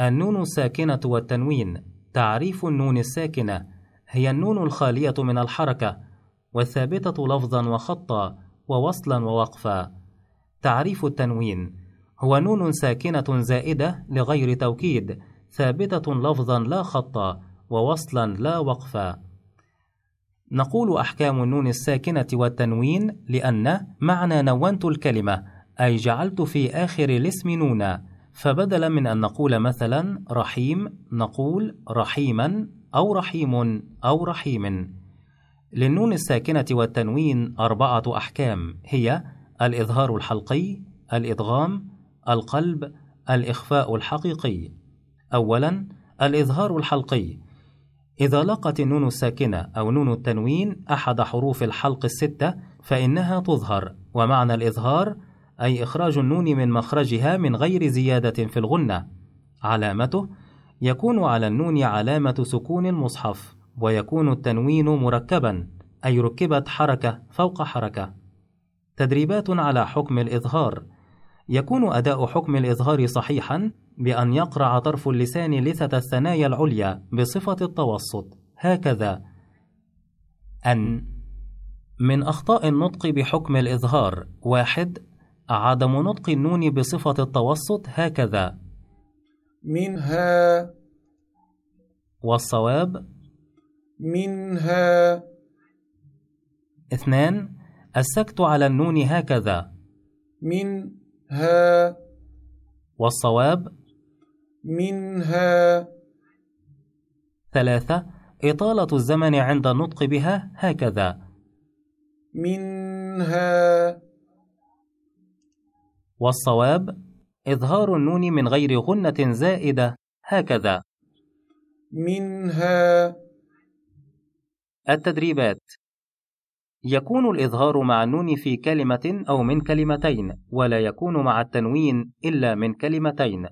النون الساكنة والتنوين تعريف النون الساكنة هي النون الخالية من الحركة والثابتة لفظا وخطا ووصلا ووقفا. تعريف التنوين هو نون ساكنة زائدة لغير توكيد ثابتة لفظا لا خطا ووصلا لا وقفا. نقول أحكام النون الساكنة والتنوين لأن معنى نونت الكلمة أي جعلت في آخر الاسم نونا. فبدلا من أن نقول مثلا رحيم نقول رحيما أو رحيم أو رحيم. للنون الساكنة والتنوين أربعة أحكام هي الإظهار الحلقي الإدغام القلب الإخفاء الحقيقي. أولا الإظهار الحلقي. إذا لقت النون الساكنة أو نون التنوين أحد حروف الحلق الستة فإنها تظهر. ومعنى الإظهار أي إخراج النون من مخرجها من غير زيادة في الغنة. علامته يكون على النون علامة سكون المصحف ويكون التنوين مركبا أي ركبت حركة فوق حركة. تدريبات على حكم الإظهار يكون أداء حكم الإظهار صحيحا بأن يقرع طرف اللسان لثة الثنايا العليا بصفة التوسط. هكذا. أن من أخطاء النطق بحكم الإظهار واحد عدم نطق النون بصفة التوسط هكذا. منها والصواب؟ منها اثنان السكت على النون هكذا. منها والصواب؟ منها ثلاثة إطالة الزمن عند النطق بها هكذا. منها والصواب إظهار النون من غير غنة زائدة هكذا. منها التدريبات. يكون الإظهار مع النون في كلمة أو من كلمتين ولا يكون مع التنوين إلا من كلمتين.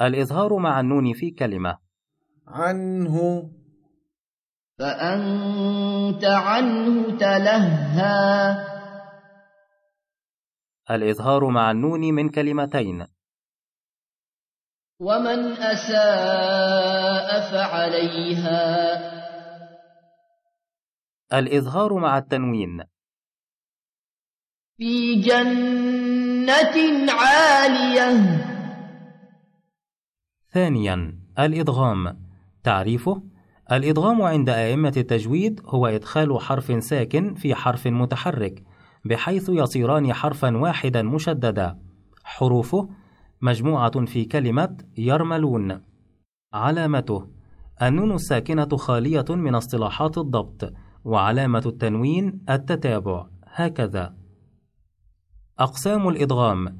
الإظهار مع النون في كلمة. عنه. فأنت عنه تلهى. الإظهار مع النون من كلمتين. ومن أساء فعليها. الإظهار مع التنوين. في جنة عالية. ثانيا الإدغام تعريفه الإدغام عند أئمة التجويد هو إدخال حرف ساكن في حرف متحرك. بحيث يصيران حرفا واحدا مشددا حروفه مجموعة في كلمة يرملون. علامته النون الساكنة خالية من اصطلاحات الضبط. وعلامة التنوين التتابع. هكذا. أقسام الإدغام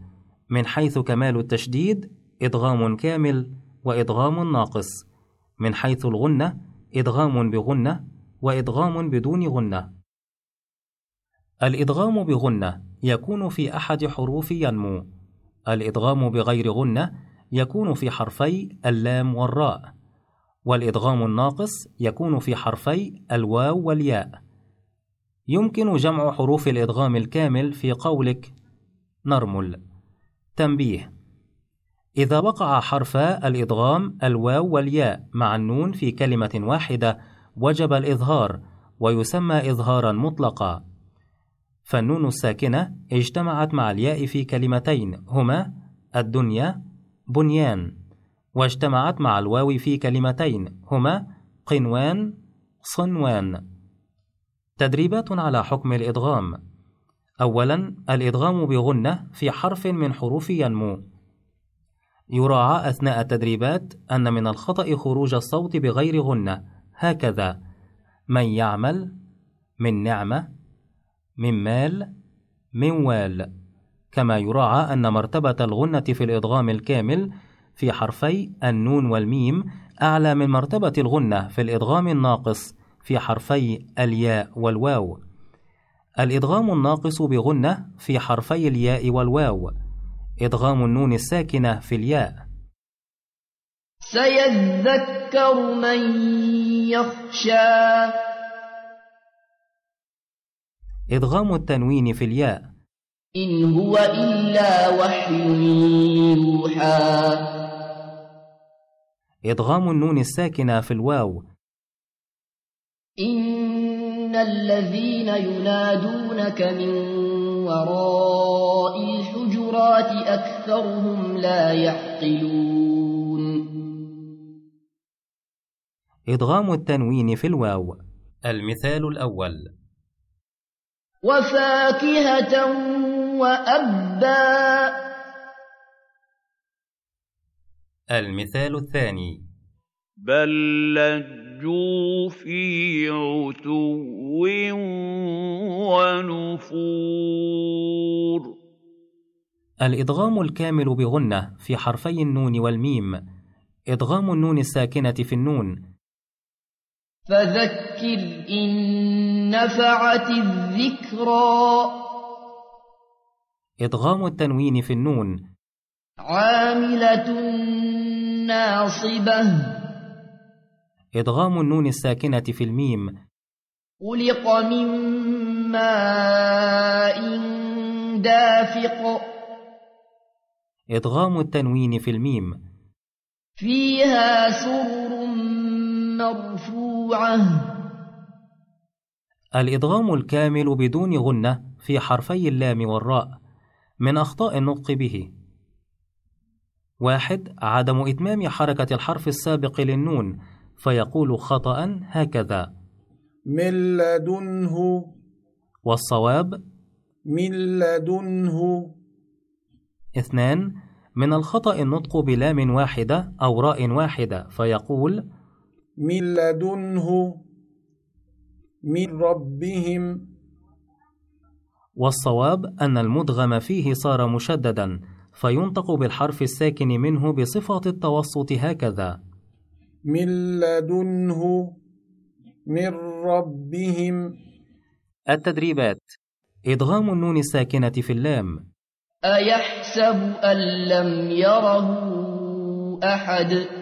من حيث كمال التشديد إدغام كامل وإدغام ناقص. من حيث الغنة إدغام بغنة وإدغام بدون غنة. الإدغام بغنة يكون في أحد حروف ينمو. الإدغام بغير غنة يكون في حرفي اللام والراء. والإدغام الناقص يكون في حرفي الواو والياء. يمكن جمع حروف الإدغام الكامل في قولك. نرمل. تنبيه. إذا وقع حرفا الإدغام الواو والياء مع النون في كلمة واحدة وجب الإظهار ويسمى إظهارا مطلقا. فالنون الساكنة اجتمعت مع الياء في كلمتين هما الدنيا بنيان. واجتمعت مع الواو في كلمتين هما قنوان صنوان. تدريبات على حكم الإدغام. أولا الإدغام بغنة في حرف من حروف ينمو. يراعى أثناء التدريبات أن من الخطأ خروج الصوت بغير غنة. هكذا. من يعمل من نعمة من مال من وال. كما يراعى أن مرتبة الغنة في الإدغام الكامل في حرفي النون والميم أعلى من مرتبة الغنة في الإدغام الناقص في حرفي الياء والواو. الإدغام الناقص بغنة في حرفي الياء والواو. إدغام النون الساكنة في الياء. سيذكر من يخشى إدغام التنوين في الياء. إن هو إلا وحي يوحى. إدغام النون الساكنة في الواو. إن الذين ينادونك من وراء الحجرات أكثرهم لا يعقلون. إدغام التنوين في الواو. المثال الأول. وفاكهة وأبا. المثال الثاني. بل لجوا في عتو ونفور. الإدغام الكامل بغنة في حرفي النون والميم. إدغام النون الساكنة في النون. فذكر إن نفعت الذكرى. إدغام التنوين في النون. عاملة ناصبة. إدغام النون الساكنة في الميم. خلق من ماء دافق. إدغام التنوين في الميم. فيها سرر مرفوعة. الإدغام الكامل بدون غنة في حرفي اللام والراء من أخطاء النطق به. واحد عدم إتمام حركة الحرف السابق للنون فيقول خطأ هكذا. من لدنه. والصواب؟ من لدنه. اثنان من الخطأ النطق بلام واحدة أو راء واحدة فيقول من لدنه من ربهم. والصواب أن المدغم فيه صار مشددا فينطق بالحرف الساكن منه بصفة التوسط هكذا. من لدنه من ربهم. التدريبات إدغام النون الساكنة في اللام. أيحسب أن لم يره أحد.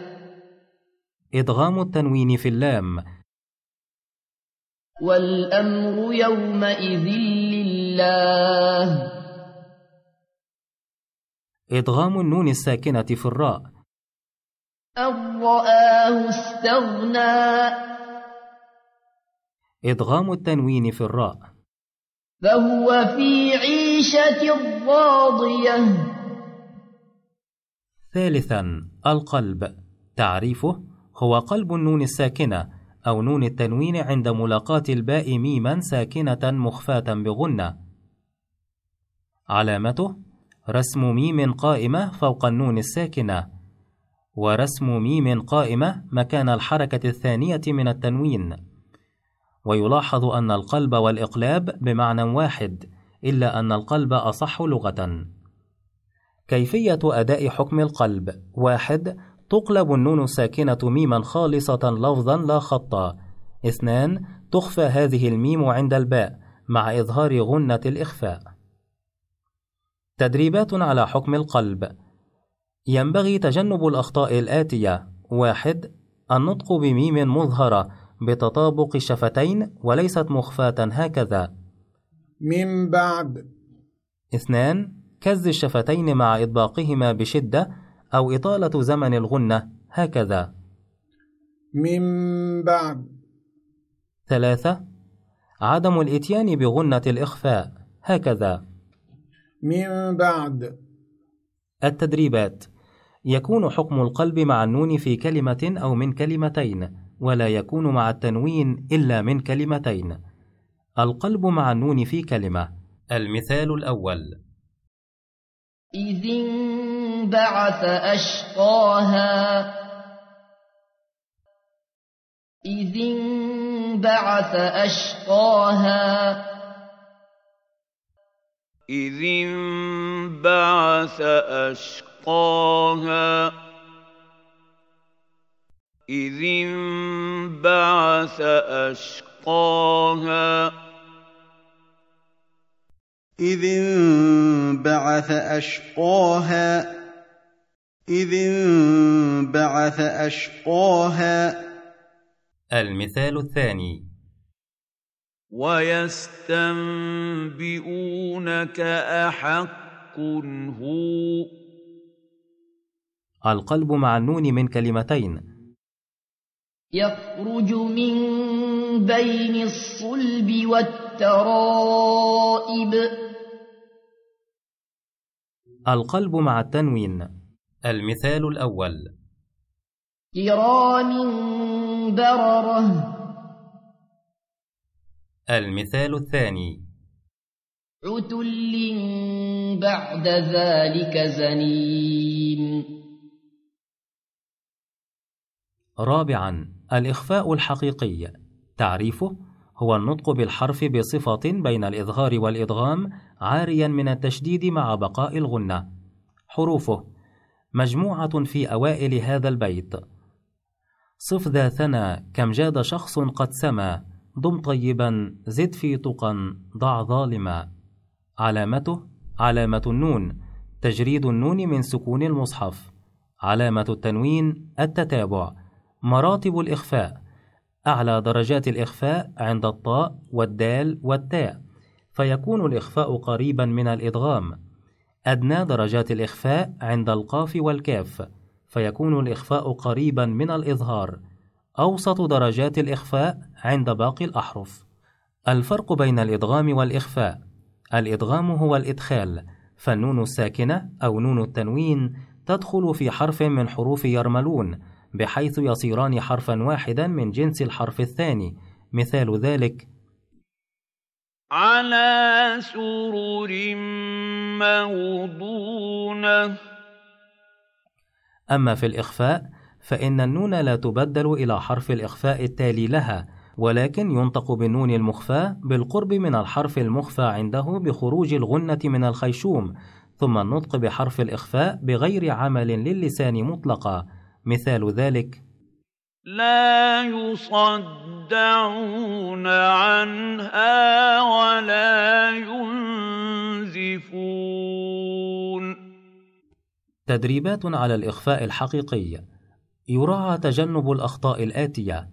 إدغام التنوين في اللام. والأمر يومئذ لله. إدغام النون الساكنة في الراء. أن رآه استغنى. إدغام التنوين في الراء. فهو في عيشة راضية. ثالثا القلب. تعريفه هو قلب النون الساكنة أو نون التنوين عند ملاقاة الباء ميما ساكنة مخفاة بغنة. علامته رسم ميم قائمة فوق النون الساكنة. ورسم ميم قائمة مكان الحركة الثانية من التنوين. ويلاحظ أن القلب والإقلاب بمعنى واحد إلا أن القلب أصح لغة. كيفية أداء حكم القلب؟ واحد تقلب النون الساكنة ميما خالصة لفظا لا خطا. اثنان تخفى هذه الميم عند الباء مع إظهار غنة الإخفاء. تدريبات على حكم القلب. ينبغي تجنب الأخطاء الآتية. واحد النطق بميم مظهرة بتطابق الشفتين وليست مخفاة هكذا. من بعد. اثنان كز الشفتين مع إطباقهما بشدة أو إطالة زمن الغنة هكذا. من بعد. ثلاثة عدم الإتيان بغنة الإخفاء هكذا. من بعد. التدريبات يكون حكم القلب مع النون في كلمة أو من كلمتين ولا يكون مع التنوين إلا من كلمتين. القلب مع النون في كلمة. المثال الأول. إذ انبعث أشقاها. إذ انبعث أشقاها. إذ انبعث أشقاها. إذ انبعث أشقاها. إذ انبعث أشقاها. إذ انبعث أشقاها. المثال الثاني. ويستنبئونك أحق هو. القلب مع النون من كلمتين. يخرج من بين الصلب والترائب. القلب مع التنوين. المثال الأول. كرام بررة. المثال الثاني. عتل بعد ذلك زنيم. رابعا الإخفاء الحقيقي. تعريفه هو النطق بالحرف بصفة بين الإظهار والإدغام عاريا من التشديد مع بقاء الغنة. حروفه مجموعة في أوائل هذا البيت. صف ذا ثنى كم جاد شخص قد سما. دم طيبا زد في تقا ضع ظالما. علامته؟ علامة النون. تجريد النون من سكون المصحف. علامة التنوين التتابع. مراتب الإخفاء. أعلى درجات الإخفاء عند الطاء والدال والتاء. فيكون الإخفاء قريبا من الإدغام. أدنى درجات الإخفاء عند القاف والكاف فيكون الإخفاء قريبا من الإظهار. أوسط درجات الإخفاء عند باقي الأحرف. الفرق بين الإدغام والإخفاء. الإدغام هو الإدخال فالنون الساكنة أو نون التنوين تدخل في حرف من حروف يرملون بحيث يصيران حرفا واحدا من جنس الحرف الثاني. مثال ذلك على سرر موضونة. أما في الإخفاء فإن النون لا تبدل إلى حرف الإخفاء التالي لها ولكن ينطق بالنون المخفاة بالقرب من الحرف المخفى عنده بخروج الغنة من الخيشوم ثم النطق بحرف الإخفاء بغير عمل للسان مطلقا. مثال ذلك. لا يصدعون عنها ولا ينزفون. تدريبات على الإخفاء الحقيقي. يراعى تجنب الأخطاء الآتية.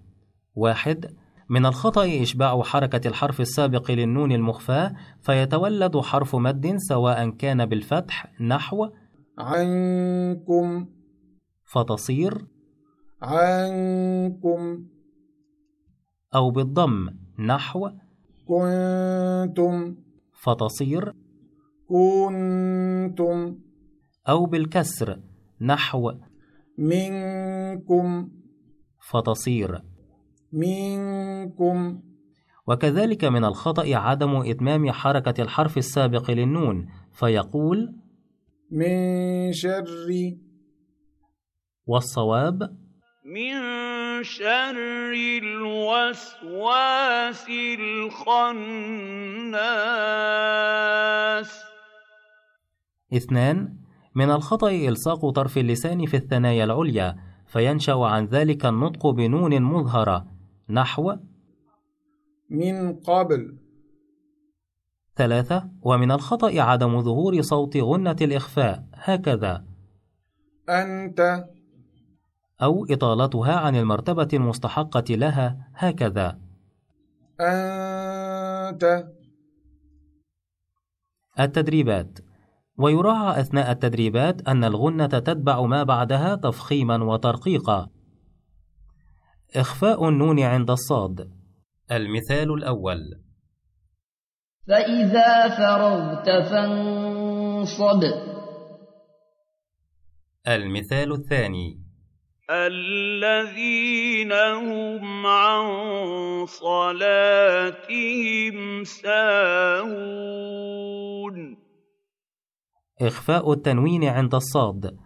واحد من الخطأ إشباع حركة الحرف السابق للنون المخفاة فيتولد حرف مد سواء كان بالفتح نحو. عنكم. فتصير. عنكم. أو بالضم نحو. كنتم. فتصير. كنتم أو بالكسر نحو. منكم. فتصير. منكم. وكذلك من الخطأ عدم إتمام حركة الحرف السابق للنون فيقول من شر. والصواب؟ من شر الوسواس الخناس. اثنان من الخطأ إلصاق طرف اللسان في الثنايا العليا فينشأ عن ذلك النطق بنون مظهرة. نحو من قبل ثلاثة ومن الخطأ عدم ظهور صوت غنة الإخفاء. هكذا. أنت. أو إطالتها عن المرتبة المستحقة لها. هكذا. أنت. التدريبات ويراعى أثناء التدريبات أن الغنة تتبع ما بعدها تفخيما وترقيقا. إخفاء النون عند الصاد. المثال الأول. فإذا فرغت فانصب. المثال الثاني. الذين هم عن صلاتهم ساهون. إخفاء التنوين عند الصاد.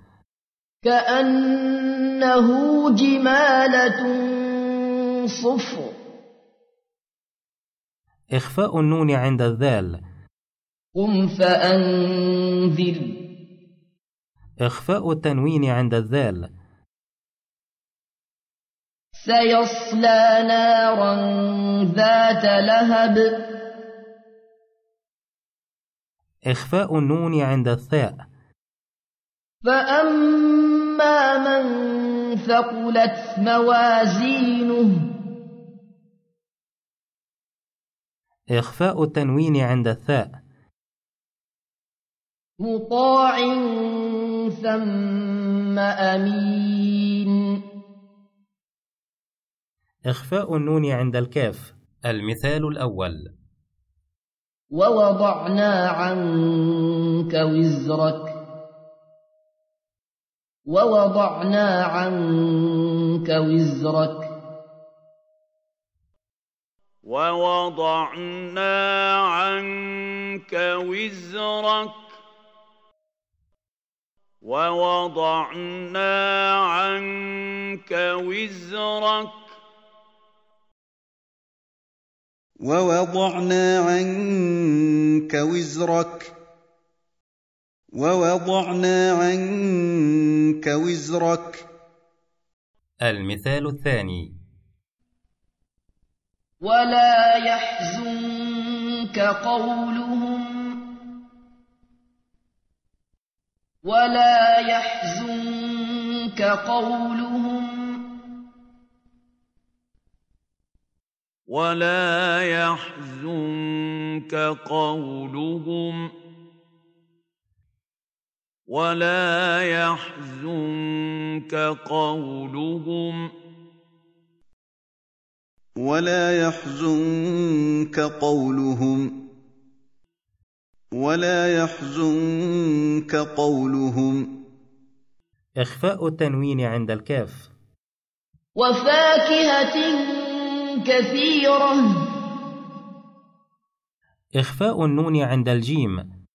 كأنه جمالة صفر. إخفاء النون عند الذال. قم فأنذر. إخفاء التنوين عند الذال. سيصلى نارا ذات لهب. إخفاء النون عند الثاء. فأما من ثقلت موازينه إخفاء التنوين عند الثاء. مطاع ثم أمين. إخفاء النون عند الكاف. المثال الأول. ووضعنا عنك وزرك. ووضعنا عنك وزرك. ووضعنا عنك وزرك. ووضعنا عنك وزرك. ووضعنا عنك وزرك. ووضعنا عنك وزرك. المثال الثاني. ولا يحزنك قولهم. ولا يحزنك قولهم. ولا يحزنك قولهم ولا يحزنك قولهم ولا يحزنك قولهم ولا يحزنك قولهم. إخفاء التنوين عند الكاف. وفاكهة كثيرة. إخفاء النون عند الجيم.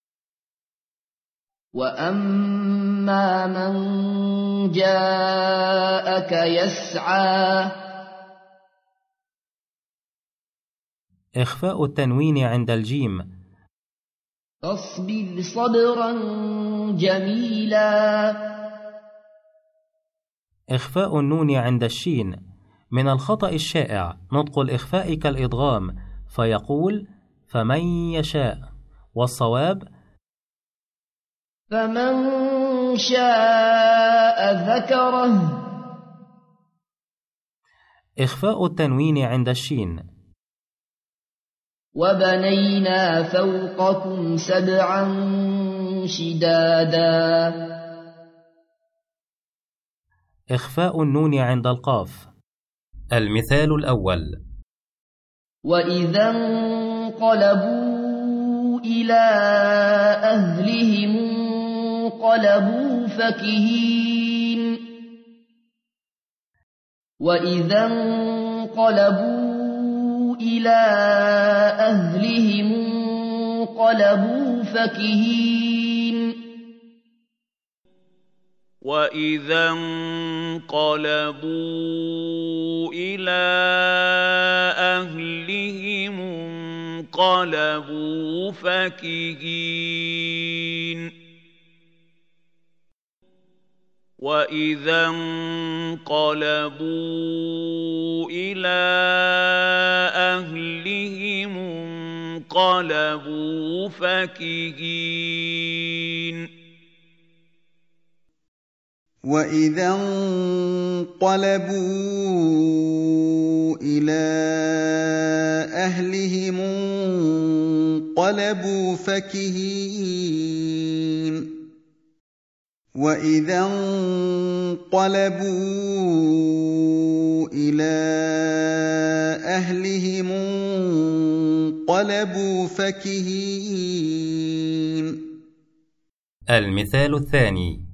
وأما من جاءك يسعى. إخفاء التنوين عند الجيم. فاصبر صبرا جميلا. إخفاء النون عند الشين. من الخطأ الشائع نطق الإخفاء كالإدغام فيقول فمن يشاء والصواب فمن شاء ذكره إخفاء التنوين عند الشين. وبنينا فوقكم سبعا شدادا إخفاء النون عند القاف. المثال الأول. وإذا انقلبوا إلى أهلهم انقلبوا فكهين. وإذا انقلبوا إلى أهلهم انقلبوا فكهين. وإذا انقلبوا إلى أهلهم انقلبوا فكهين وإذا انقلبوا إلى أهلهم انقلبوا فكهين وإذا انقلبوا إلى أهلهم انقلبوا فكهين وإذا انقلبوا إلى أهلهم انقلبوا فكهين المثال الثاني.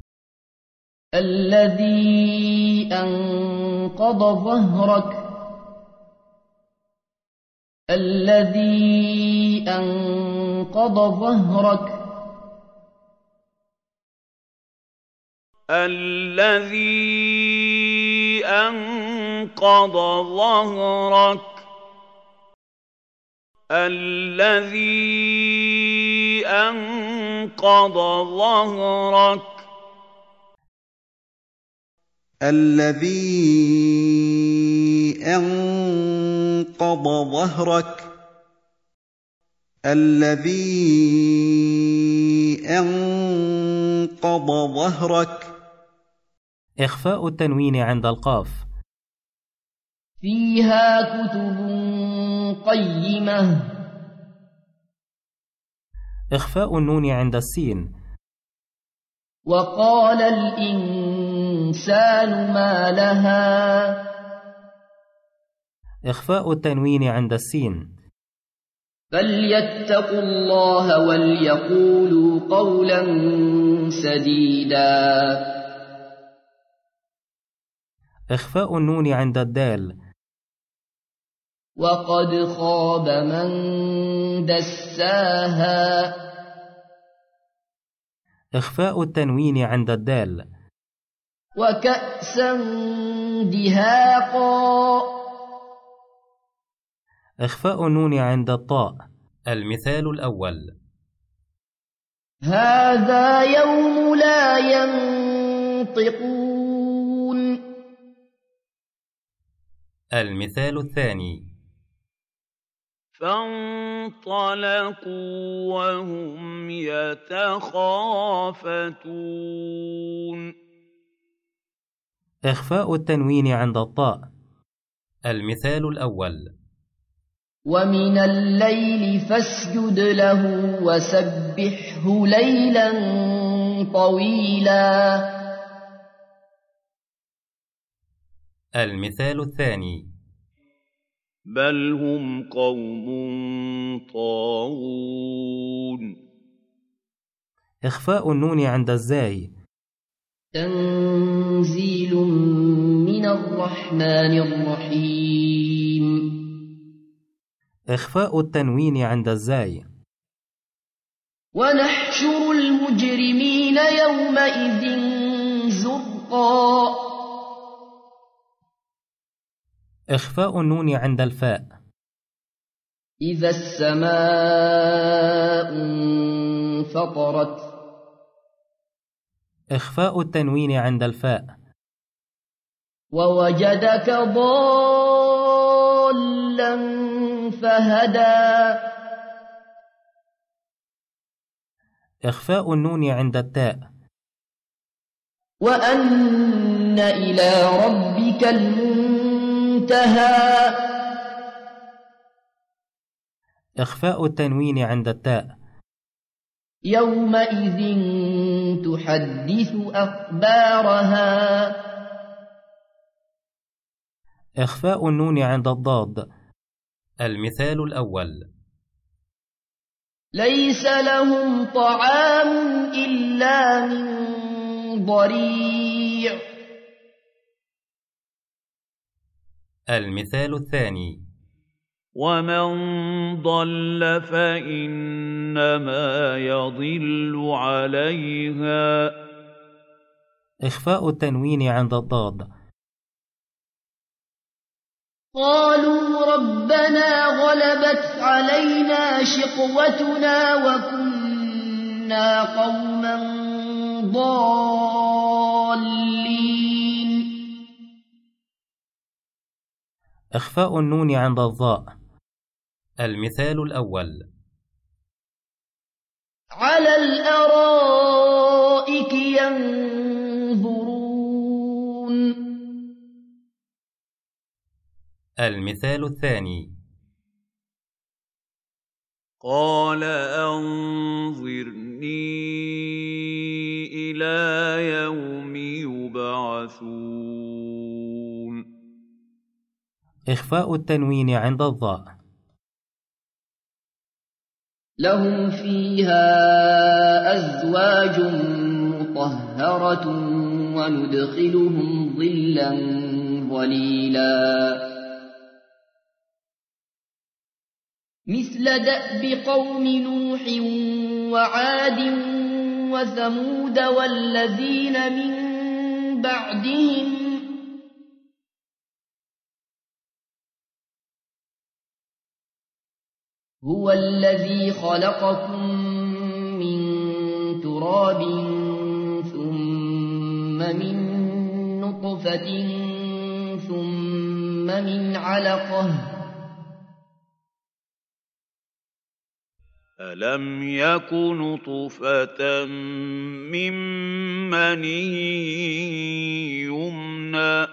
الذي أنقض ظهرك الذي أنقض ظهرك. الذي أنقض ظهرك الذي أنقض ظهرك. الذي أنقض ظهرك الذي أنقض ظهرك. إخفاء التنوين عند القاف. فيها كتب قيمة. إخفاء النون عند السين. وقال الإنسان ما لها. إخفاء التنوين عند السين. فليتقوا الله وليقولوا قولا سديدا. إخفاء النون عند الدال. وقد خاب من دساها. إخفاء التنوين عند الدال. وكأسا دهاقا. إخفاء النون عند الطاء. المثال الأول. هذا يوم لا ينطقون. المثال الثاني. فانطلقوا وهم يتخافتون. إخفاء التنوين عند الطاء. المثال الأول. ومن الليل فاسجد له وسبحه ليلا طويلا. المثال الثاني. بل هم قوم طاغون. إخفاء النون عند الزاي. تنزيل من الرحمن الرحيم. إخفاء التنوين عند الزاي. ونحشر المجرمين يومئذ زرقا. إخفاء النون عند الفاء. إذا السماء انفطرت إخفاء التنوين عند الفاء. ووجدك ضالا فهدى. إخفاء النون عند التاء. وأن إلى ربك المنتهى. إخفاء التنوين عند التاء. يومئذ تحدث أخبارها. إخفاء النون عند الضاد. المثال الأول. ليس لهم طعام إلا من ضريع. المثال الثاني. ومن ضل فإنما يضل عليها. إخفاء التنوين عند الضاد. قالوا ربنا غلبت علينا شقوتنا وكنا قوما ضالين. إخفاء النون عند الظاء المثال الأول. على الأرائك ينظرون. المثال الثاني. قال أنظرني إلى يوم يبعثون. إخفاء التنوين عند الظاء لهم فيها أزواج مطهرة وندخلهم ظلا ظليلا. مثل دأب قوم نوح وعاد وثمود والذين من بعدهم هو الذي خلقكم من تراب ثم من نطفة ثم من علقة. ألم يك نطفة من مني يمنى